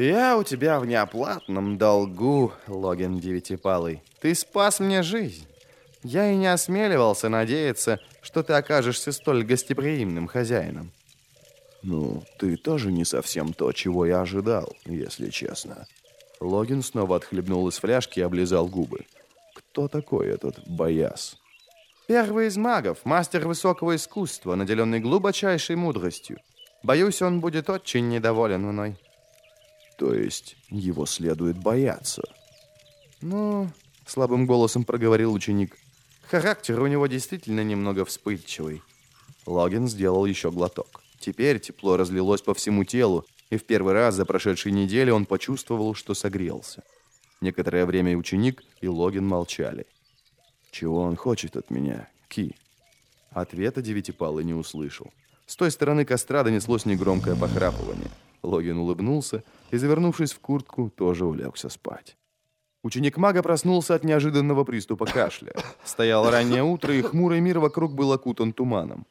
Я у тебя в неоплатном долгу, Логин Девятипалый. Ты спас мне жизнь. Я и не осмеливался надеяться, что ты окажешься столь гостеприимным хозяином. Ну, ты тоже не совсем то, чего я ожидал, если честно. Логин снова отхлебнул из фляжки и облизал губы. Кто такой этот Бояс? Первый из магов, мастер высокого искусства, наделенный глубочайшей мудростью. Боюсь, он будет очень недоволен мной. То есть его следует бояться? Ну, слабым голосом проговорил ученик. Характер у него действительно немного вспыльчивый. Логин сделал еще глоток. Теперь тепло разлилось по всему телу, и в первый раз за прошедшие недели он почувствовал, что согрелся. Некоторое время и ученик, и Логин молчали. «Чего он хочет от меня, Ки?» Ответа Девятипалый не услышал. С той стороны костра донеслось негромкое похрапывание. Логин улыбнулся и, завернувшись в куртку, тоже улегся спать. Ученик мага проснулся от неожиданного приступа кашля. Стояло раннее утро, и хмурый мир вокруг был окутан туманом.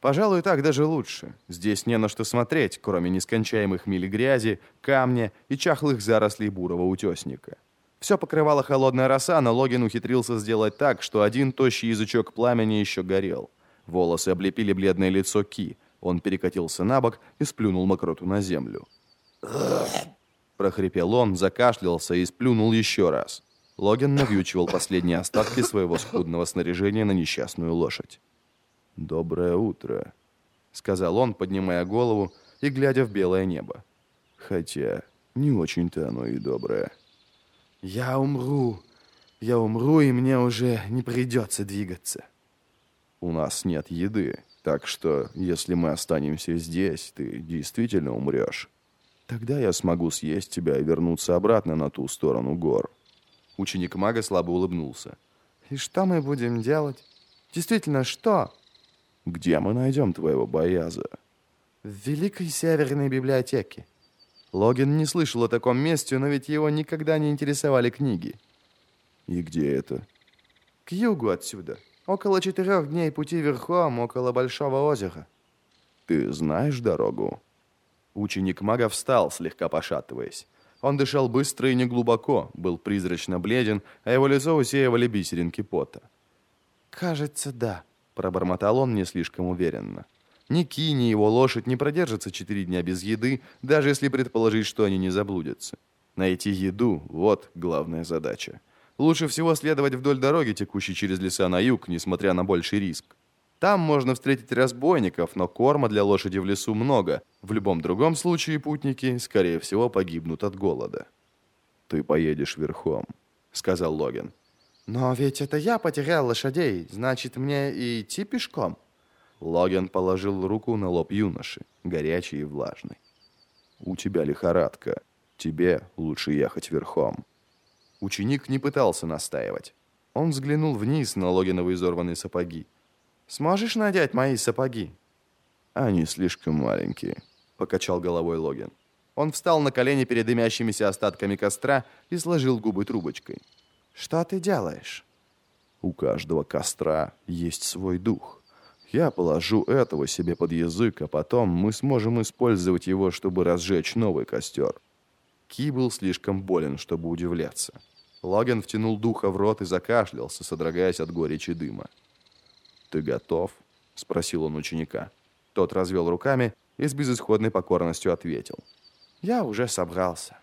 Пожалуй, так даже лучше. Здесь не на что смотреть, кроме нескончаемых миль грязи, камня и чахлых зарослей бурого утесника. Все покрывала холодная роса, но Логин ухитрился сделать так, что один тощий язычок пламени еще горел. Волосы облепили бледное лицо Ки. Он перекатился на бок и сплюнул мокроту на землю. Прохрипел он, закашлялся и сплюнул еще раз. Логин навьючивал последние остатки своего скудного снаряжения на несчастную лошадь. «Доброе утро», — сказал он, поднимая голову и глядя в белое небо. «Хотя не очень-то оно и доброе». «Я умру. Я умру, и мне уже не придется двигаться». «У нас нет еды, так что, если мы останемся здесь, ты действительно умрешь. Тогда я смогу съесть тебя и вернуться обратно на ту сторону гор». Ученик мага слабо улыбнулся. «И что мы будем делать? Действительно, что?» Где мы найдем твоего Бояза? В Великой Северной библиотеке. Логин не слышал о таком месте, но ведь его никогда не интересовали книги. И где это? К югу отсюда. Около четырех дней пути верхом, около Большого озера. Ты знаешь дорогу? Ученик мага встал, слегка пошатываясь. Он дышал быстро и неглубоко, был призрачно бледен, а его лицо усеивали бисеринки пота. «Кажется, да», Пробормотал он не слишком уверенно. Ни Ки, ни его лошадь не продержатся четыре дня без еды, даже если предположить, что они не заблудятся. Найти еду – вот главная задача. Лучше всего следовать вдоль дороги, текущей через леса на юг, несмотря на больший риск. Там можно встретить разбойников, но корма для лошади в лесу много. В любом другом случае путники, скорее всего, погибнут от голода. «Ты поедешь верхом», — сказал Логин. «Но ведь это я потерял лошадей, значит, мне и идти пешком?» Логин положил руку на лоб юноши, горячий и влажный. «У тебя лихорадка. Тебе лучше ехать верхом». Ученик не пытался настаивать. Он взглянул вниз на Логиновы изорванные сапоги. «Сможешь надеть мои сапоги?» «Они слишком маленькие», — покачал головой Логин. Он встал на колени перед дымящимися остатками костра и сложил губы трубочкой. Что ты делаешь? У каждого костра есть свой дух. Я положу этого себе под язык, а потом мы сможем использовать его, чтобы разжечь новый костер. Ки был слишком болен, чтобы удивляться. Логин втянул духа в рот и закашлялся, содрогаясь от горечи дыма. «Ты готов?» — спросил он ученика. Тот развел руками и с безысходной покорностью ответил. «Я уже собрался».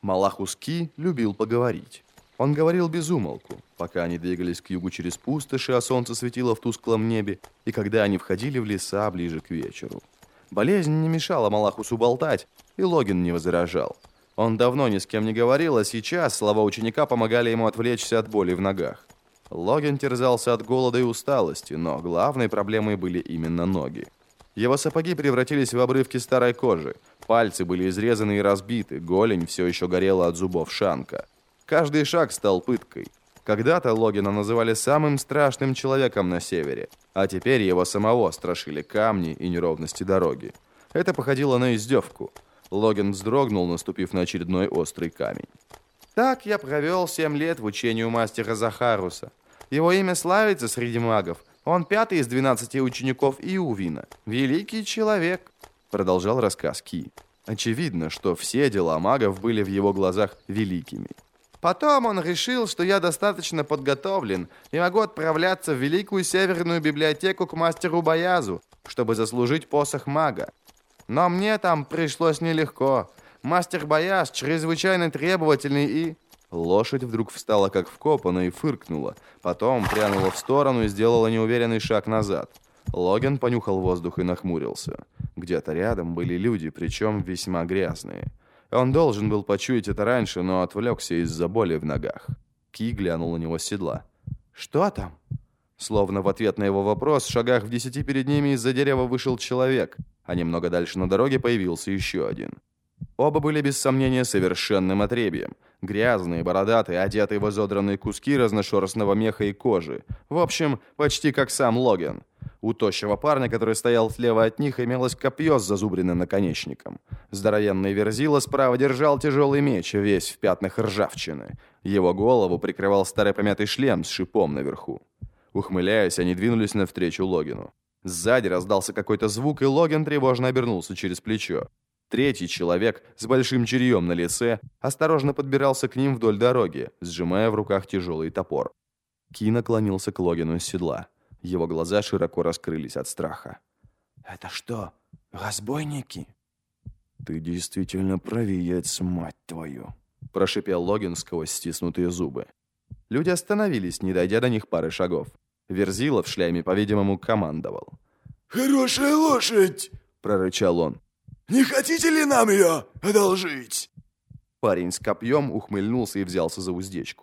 Малахус Ки любил поговорить. Он говорил без умолку, пока они двигались к югу через пустоши, а солнце светило в тусклом небе, и когда они входили в леса ближе к вечеру. Болезнь не мешала Малахусу болтать, и Логин не возражал. Он давно ни с кем не говорил, а сейчас слова ученика помогали ему отвлечься от боли в ногах. Логин терзался от голода и усталости, но главной проблемой были именно ноги. Его сапоги превратились в обрывки старой кожи, пальцы были изрезаны и разбиты, голень все еще горела от зубов Шанка. Каждый шаг стал пыткой. Когда-то Логина называли самым страшным человеком на севере, а теперь его самого страшили камни и неровности дороги. Это походило на издевку. Логин вздрогнул, наступив на очередной острый камень. Так я провел семь лет в учении у мастера Захаруса. Его имя славится среди магов. Он пятый из двенадцати учеников Иувина. Великий человек, продолжал рассказ Ки. Очевидно, что все дела магов были в его глазах великими. Потом он решил, что я достаточно подготовлен и могу отправляться в Великую Северную библиотеку к мастеру Боязу, чтобы заслужить посох мага. Но мне там пришлось нелегко. Мастер Бояз чрезвычайно требовательный и... Лошадь вдруг встала как вкопанная и фыркнула. Потом прянула в сторону и сделала неуверенный шаг назад. Логан понюхал воздух и нахмурился. Где-то рядом были люди, причем весьма грязные. Он должен был почуять это раньше, но отвлекся из-за боли в ногах. Ки глянул на него с седла. «Что там?» Словно в ответ на его вопрос, в шагах в десяти перед ними из-за дерева вышел человек, а немного дальше на дороге появился еще один. Оба были без сомнения совершенным отребием. Грязные, бородатые, одетые в изодранные куски разношерстного меха и кожи. В общем, почти как сам Логан. У тощего парня, который стоял слева от них, имелось копье с зазубренным наконечником. Здоровенный верзила справа держал тяжелый меч, весь в пятнах ржавчины. Его голову прикрывал старый помятый шлем с шипом наверху. Ухмыляясь, они двинулись навстречу Логину. Сзади раздался какой-то звук, и Логин тревожно обернулся через плечо. Третий человек с большим черьем на лице осторожно подбирался к ним вдоль дороги, сжимая в руках тяжелый топор. Ки наклонился к Логину с седла. Его глаза широко раскрылись от страха. «Это что, разбойники?» «Ты действительно провиец, мать твою!» Прошипел Логин сквозь стиснутые зубы. Люди остановились, не дойдя до них пары шагов. Верзила в шляме, по-видимому, командовал. «Хорошая лошадь!» — прорычал он. «Не хотите ли нам ее одолжить?» Парень с копьем ухмыльнулся и взялся за уздечку.